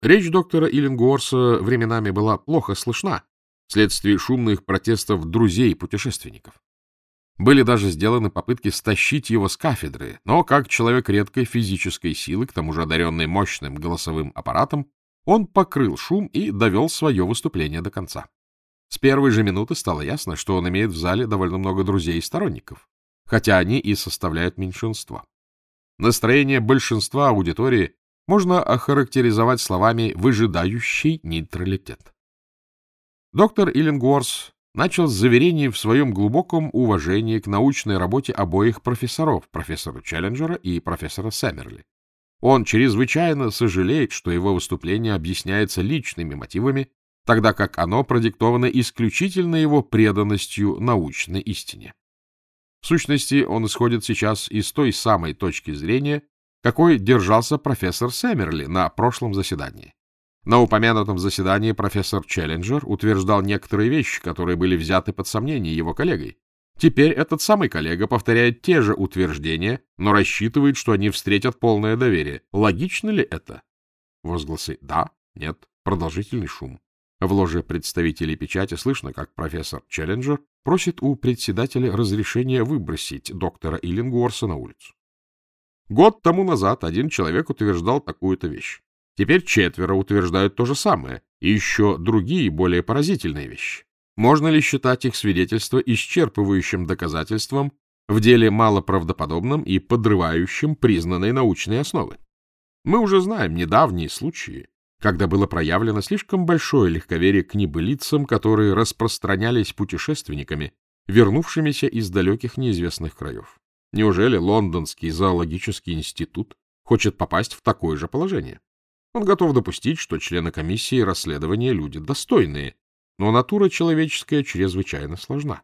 Речь доктора Иллингуорса временами была плохо слышна вследствие шумных протестов друзей-путешественников. Были даже сделаны попытки стащить его с кафедры, но как человек редкой физической силы, к тому же одаренный мощным голосовым аппаратом, он покрыл шум и довел свое выступление до конца. С первой же минуты стало ясно, что он имеет в зале довольно много друзей и сторонников, хотя они и составляют меньшинство. Настроение большинства аудитории можно охарактеризовать словами «выжидающий нейтралитет». Доктор Иллингуорс начал с заверений в своем глубоком уважении к научной работе обоих профессоров, профессора Челленджера и профессора Сэмерли. Он чрезвычайно сожалеет, что его выступление объясняется личными мотивами, тогда как оно продиктовано исключительно его преданностью научной истине. В сущности, он исходит сейчас из той самой точки зрения, какой держался профессор Сэмерли на прошлом заседании. На упомянутом заседании профессор Челленджер утверждал некоторые вещи, которые были взяты под сомнение его коллегой. Теперь этот самый коллега повторяет те же утверждения, но рассчитывает, что они встретят полное доверие. Логично ли это? Возгласы «да», «нет», продолжительный шум. В ложе представителей печати слышно, как профессор Челленджер просит у председателя разрешения выбросить доктора Иллингуорса на улицу. Год тому назад один человек утверждал такую-то вещь. Теперь четверо утверждают то же самое, и еще другие, более поразительные вещи. Можно ли считать их свидетельство исчерпывающим доказательством в деле малоправдоподобным и подрывающим признанной научной основы? Мы уже знаем недавние случаи, когда было проявлено слишком большое легковерие к небылицам, которые распространялись путешественниками, вернувшимися из далеких неизвестных краев. Неужели Лондонский зоологический институт хочет попасть в такое же положение? Он готов допустить, что члены комиссии расследования люди достойные, но натура человеческая чрезвычайно сложна.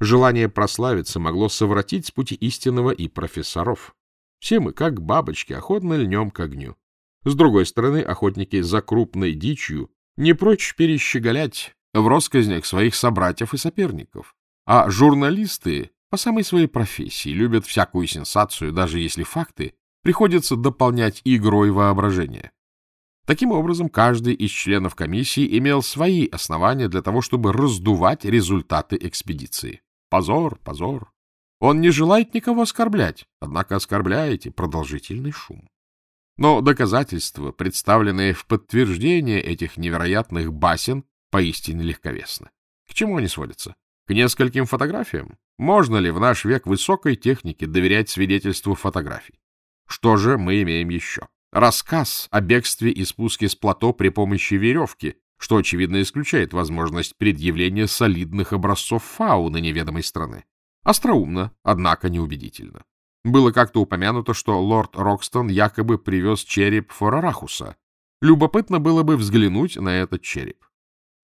Желание прославиться могло совратить с пути истинного и профессоров. Все мы, как бабочки, охотно льнем к огню. С другой стороны, охотники за крупной дичью не прочь перещеголять в росказнях своих собратьев и соперников. А журналисты по самой своей профессии любят всякую сенсацию, даже если факты приходится дополнять игрой воображения. Таким образом, каждый из членов комиссии имел свои основания для того, чтобы раздувать результаты экспедиции. Позор, позор. Он не желает никого оскорблять, однако оскорбляете продолжительный шум. Но доказательства, представленные в подтверждение этих невероятных басен, поистине легковесны. К чему они сводятся? К нескольким фотографиям? Можно ли в наш век высокой техники доверять свидетельству фотографий? Что же мы имеем еще? Рассказ о бегстве и спуске с плато при помощи веревки, что, очевидно, исключает возможность предъявления солидных образцов фауны неведомой страны. Остроумно, однако неубедительно. Было как-то упомянуто, что лорд Рокстон якобы привез череп Форарахуса. Любопытно было бы взглянуть на этот череп.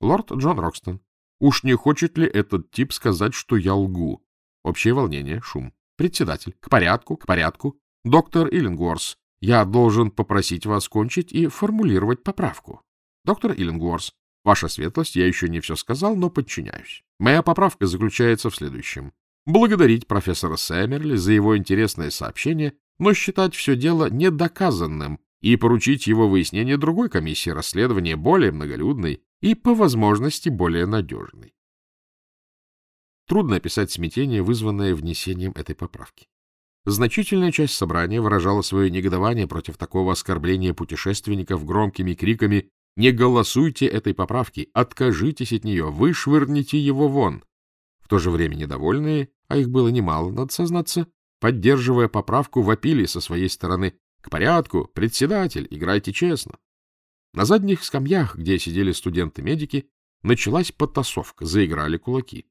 Лорд Джон Рокстон. Уж не хочет ли этот тип сказать, что я лгу? Общее волнение, шум. Председатель. К порядку, к порядку. Доктор Иллингуорс, я должен попросить вас кончить и формулировать поправку. Доктор Иллингуорс, ваша светлость, я еще не все сказал, но подчиняюсь. Моя поправка заключается в следующем благодарить профессора Сэмерли за его интересное сообщение, но считать все дело недоказанным и поручить его выяснение другой комиссии расследования, более многолюдной и, по возможности, более надежной. Трудно описать смятение, вызванное внесением этой поправки. Значительная часть собрания выражала свое негодование против такого оскорбления путешественников громкими криками «Не голосуйте этой поправки! Откажитесь от нее! Вышвырните его вон!» В то же время недовольные а их было немало, надо сознаться, поддерживая поправку, вопили со своей стороны «К порядку! Председатель! Играйте честно!» На задних скамьях, где сидели студенты-медики, началась потасовка, заиграли кулаки.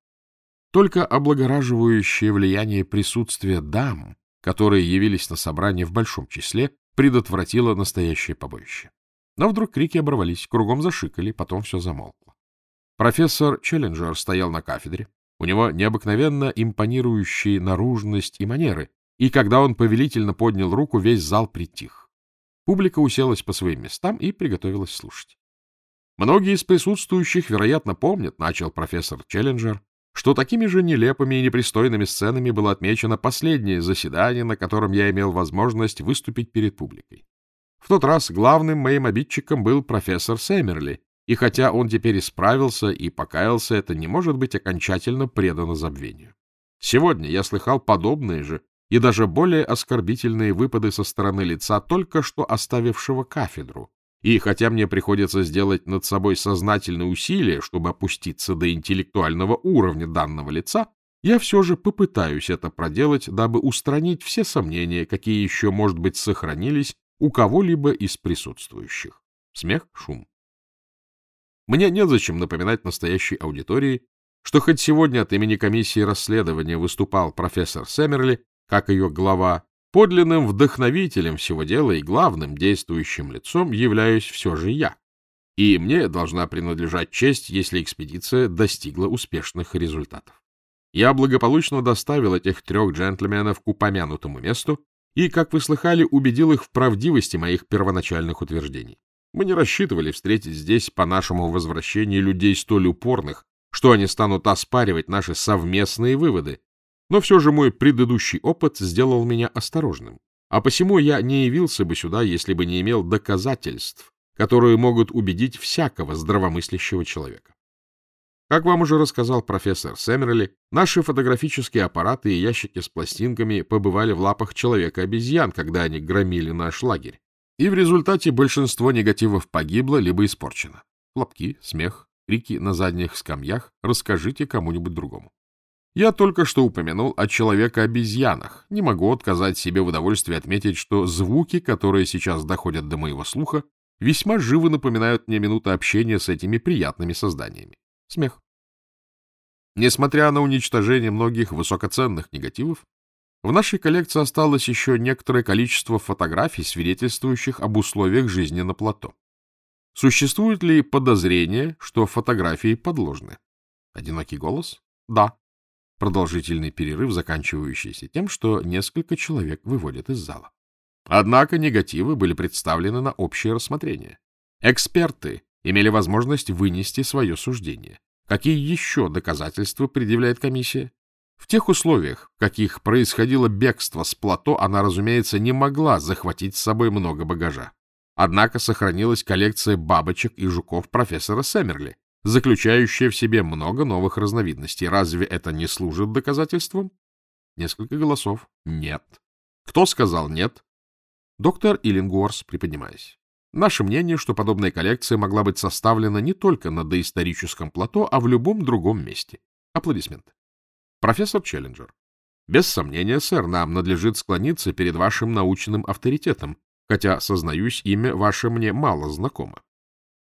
Только облагораживающее влияние присутствия дам, которые явились на собрание в большом числе, предотвратило настоящее побоище. Но вдруг крики оборвались, кругом зашикали, потом все замолкло. Профессор Челленджер стоял на кафедре, у него необыкновенно импонирующие наружность и манеры, и когда он повелительно поднял руку, весь зал притих. Публика уселась по своим местам и приготовилась слушать. Многие из присутствующих, вероятно, помнят, начал профессор Челленджер, что такими же нелепыми и непристойными сценами было отмечено последнее заседание, на котором я имел возможность выступить перед публикой. В тот раз главным моим обидчиком был профессор Сэмерли, и хотя он теперь исправился и покаялся, это не может быть окончательно предано забвению. Сегодня я слыхал подобные же и даже более оскорбительные выпады со стороны лица, только что оставившего кафедру. И хотя мне приходится сделать над собой сознательные усилия, чтобы опуститься до интеллектуального уровня данного лица, я все же попытаюсь это проделать, дабы устранить все сомнения, какие еще, может быть, сохранились у кого-либо из присутствующих. Смех, шум. Мне незачем напоминать настоящей аудитории, что хоть сегодня от имени комиссии расследования выступал профессор Сэмерли, как ее глава, подлинным вдохновителем всего дела и главным действующим лицом являюсь все же я. И мне должна принадлежать честь, если экспедиция достигла успешных результатов. Я благополучно доставил этих трех джентльменов к упомянутому месту и, как вы слыхали, убедил их в правдивости моих первоначальных утверждений. Мы не рассчитывали встретить здесь по нашему возвращении людей столь упорных, что они станут оспаривать наши совместные выводы. Но все же мой предыдущий опыт сделал меня осторожным, а посему я не явился бы сюда, если бы не имел доказательств, которые могут убедить всякого здравомыслящего человека. Как вам уже рассказал профессор Сэмерли, наши фотографические аппараты и ящики с пластинками побывали в лапах человека-обезьян, когда они громили наш лагерь. И в результате большинство негативов погибло либо испорчено. Хлопки, смех, крики на задних скамьях расскажите кому-нибудь другому. Я только что упомянул о человека-обезьянах. Не могу отказать себе в удовольствии отметить, что звуки, которые сейчас доходят до моего слуха, весьма живо напоминают мне минуты общения с этими приятными созданиями. Смех. Несмотря на уничтожение многих высокоценных негативов, в нашей коллекции осталось еще некоторое количество фотографий, свидетельствующих об условиях жизни на плато. Существует ли подозрение, что фотографии подложны? Одинокий голос? Да. Продолжительный перерыв, заканчивающийся тем, что несколько человек выводят из зала. Однако негативы были представлены на общее рассмотрение. Эксперты имели возможность вынести свое суждение. Какие еще доказательства предъявляет комиссия? В тех условиях, в каких происходило бегство с плато, она, разумеется, не могла захватить с собой много багажа. Однако сохранилась коллекция бабочек и жуков профессора Сэмерли, заключающая в себе много новых разновидностей. Разве это не служит доказательством? Несколько голосов. Нет. Кто сказал нет? Доктор Иллингуорс, приподнимаясь. Наше мнение, что подобная коллекция могла быть составлена не только на доисторическом плато, а в любом другом месте. Аплодисменты. Профессор Челленджер. Без сомнения, сэр, нам надлежит склониться перед вашим научным авторитетом, хотя, сознаюсь, имя ваше мне мало знакомо.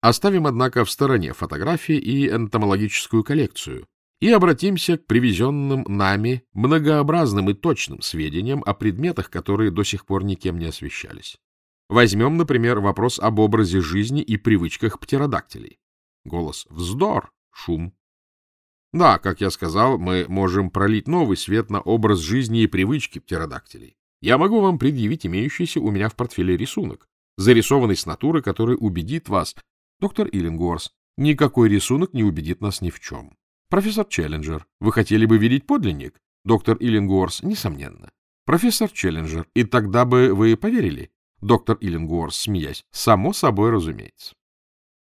Оставим, однако, в стороне фотографии и энтомологическую коллекцию и обратимся к привезенным нами многообразным и точным сведениям о предметах, которые до сих пор никем не освещались. Возьмем, например, вопрос об образе жизни и привычках птеродактилей. Голос «Вздор!» Шум. Да, как я сказал, мы можем пролить новый свет на образ жизни и привычки птеродактилей. Я могу вам предъявить имеющийся у меня в портфеле рисунок, зарисованный с натуры, который убедит вас. Доктор Иллингуорс, никакой рисунок не убедит нас ни в чем. Профессор Челленджер, вы хотели бы видеть подлинник? Доктор Иллингуорс, несомненно. Профессор Челленджер, и тогда бы вы поверили? Доктор Иллингуорс, смеясь, само собой разумеется.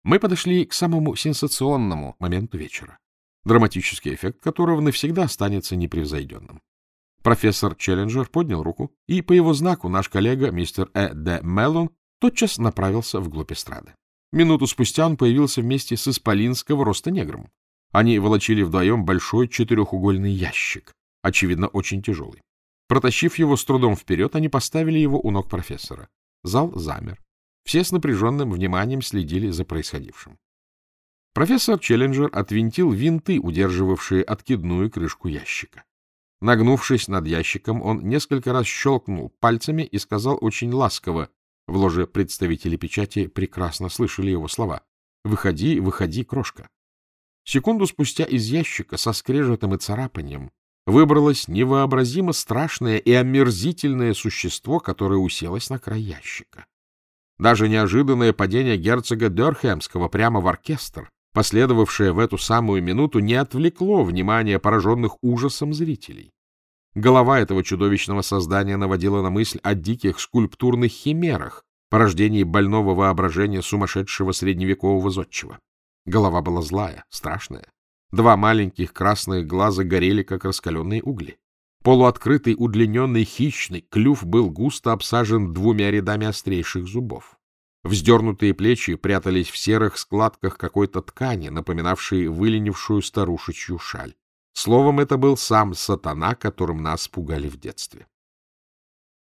Мы подошли к самому сенсационному моменту вечера, драматический эффект которого навсегда останется непревзойденным. Профессор Челленджер поднял руку, и по его знаку наш коллега, мистер Э. Д. Меллон, тотчас направился вглубь эстрады. Минуту спустя он появился вместе с исполинского роста негром. Они волочили вдвоем большой четырехугольный ящик, очевидно, очень тяжелый. Протащив его с трудом вперед, они поставили его у ног профессора. Зал замер. Все с напряженным вниманием следили за происходившим. Профессор Челленджер отвинтил винты, удерживавшие откидную крышку ящика. Нагнувшись над ящиком, он несколько раз щелкнул пальцами и сказал очень ласково, в ложе представители печати прекрасно слышали его слова, «Выходи, выходи, крошка». Секунду спустя из ящика со скрежетом и царапанием выбралось невообразимо страшное и омерзительное существо, которое уселось на край ящика. Даже неожиданное падение герцога Дерхемского прямо в оркестр, последовавшее в эту самую минуту, не отвлекло внимание пораженных ужасом зрителей. Голова этого чудовищного создания наводила на мысль о диких скульптурных химерах, порождение больного воображения сумасшедшего средневекового зодчего. Голова была злая, страшная. Два маленьких красных глаза горели, как раскаленные угли. Полуоткрытый, удлиненный, хищный клюв был густо обсажен двумя рядами острейших зубов. Вздернутые плечи прятались в серых складках какой-то ткани, напоминавшей выленившую старушечью шаль. Словом, это был сам сатана, которым нас пугали в детстве.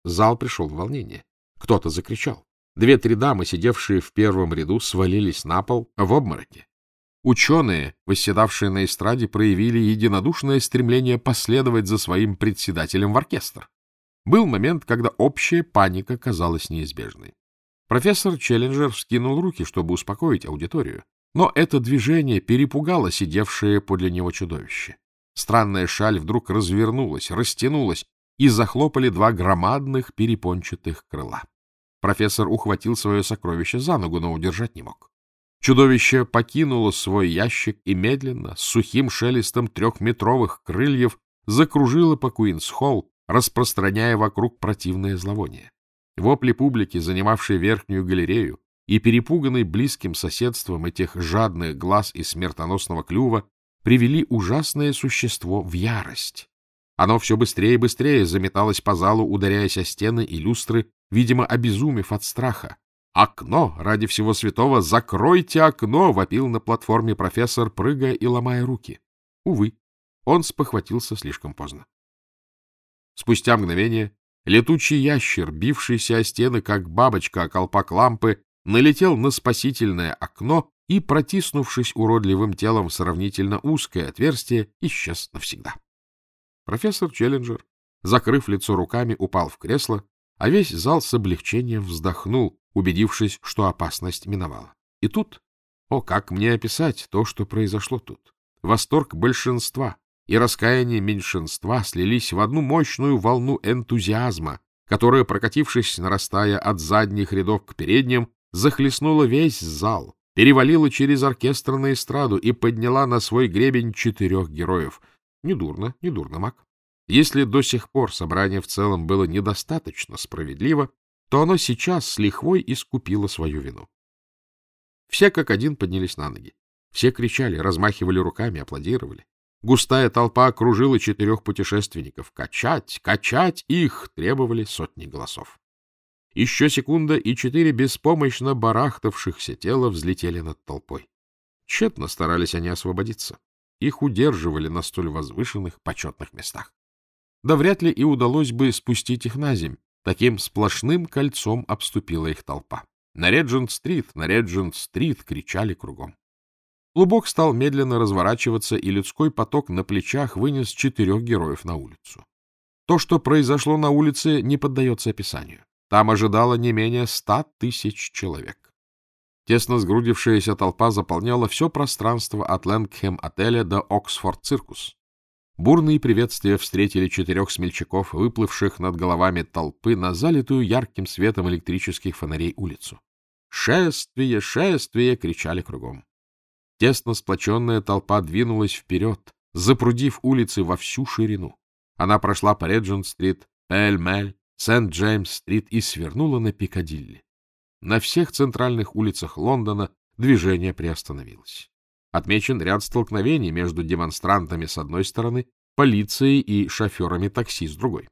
Зал пришел в волнение. Кто-то закричал. Две-три дамы, сидевшие в первом ряду, свалились на пол в обмороке. Ученые, восседавшие на эстраде, проявили единодушное стремление последовать за своим председателем в оркестр. Был момент, когда общая паника казалась неизбежной. Профессор Челленджер вскинул руки, чтобы успокоить аудиторию, но это движение перепугало сидевшее подле него чудовище. Странная шаль вдруг развернулась, растянулась, и захлопали два громадных перепончатых крыла. Профессор ухватил свое сокровище за ногу, но удержать не мог. Чудовище покинуло свой ящик и медленно, с сухим шелестом трехметровых крыльев, закружило по Куинс-Холл, распространяя вокруг противное зловоние. Вопли публики, занимавшей верхнюю галерею, и перепуганной близким соседством этих жадных глаз и смертоносного клюва, привели ужасное существо в ярость. Оно все быстрее и быстрее заметалось по залу, ударяясь о стены и люстры, видимо, обезумев от страха. «Окно! Ради всего святого! Закройте окно!» — вопил на платформе профессор, прыгая и ломая руки. Увы, он спохватился слишком поздно. Спустя мгновение летучий ящер, бившийся о стены, как бабочка о колпак лампы, налетел на спасительное окно и, протиснувшись уродливым телом в сравнительно узкое отверстие, исчез навсегда. Профессор Челленджер, закрыв лицо руками, упал в кресло, а весь зал с облегчением вздохнул, убедившись, что опасность миновала. И тут, о, как мне описать то, что произошло тут? Восторг большинства и раскаяние меньшинства слились в одну мощную волну энтузиазма, которая, прокатившись, нарастая от задних рядов к передним, захлестнула весь зал, перевалила через оркестр на эстраду и подняла на свой гребень четырех героев. Недурно, недурно, Мак. Если до сих пор собрание в целом было недостаточно справедливо, то оно сейчас с лихвой искупило свою вину. Все как один поднялись на ноги. Все кричали, размахивали руками, аплодировали. Густая толпа окружила четырех путешественников. Качать, качать их требовали сотни голосов. Еще секунда, и четыре беспомощно барахтавшихся тела взлетели над толпой. Тщетно старались они освободиться. Их удерживали на столь возвышенных, почетных местах. Да вряд ли и удалось бы спустить их на земь, Таким сплошным кольцом обступила их толпа. На Реджент-стрит, на Реджент-стрит кричали кругом. Клубок стал медленно разворачиваться, и людской поток на плечах вынес четырех героев на улицу. То, что произошло на улице, не поддается описанию. Там ожидало не менее ста тысяч человек. Тесно сгрудившаяся толпа заполняла все пространство от Лэнгхэм-отеля до Оксфорд-циркус. Бурные приветствия встретили четырех смельчаков, выплывших над головами толпы на залитую ярким светом электрических фонарей улицу. «Шествие! Шествие!» — кричали кругом. Тесно сплоченная толпа двинулась вперед, запрудив улицы во всю ширину. Она прошла по Реджент-стрит, Пэль-Мэль, Сент-Джеймс-стрит и свернула на Пикадилли. На всех центральных улицах Лондона движение приостановилось. Отмечен ряд столкновений между демонстрантами с одной стороны, полицией и шоферами такси с другой.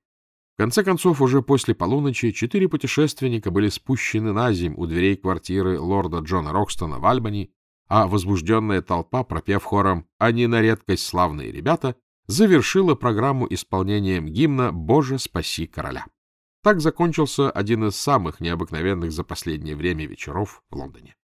В конце концов, уже после полуночи четыре путешественника были спущены на земь у дверей квартиры лорда Джона Рокстона в Альбани, а возбужденная толпа, пропев хором «Они на редкость славные ребята», завершила программу исполнением гимна «Боже, спаси короля». Так закончился один из самых необыкновенных за последнее время вечеров в Лондоне.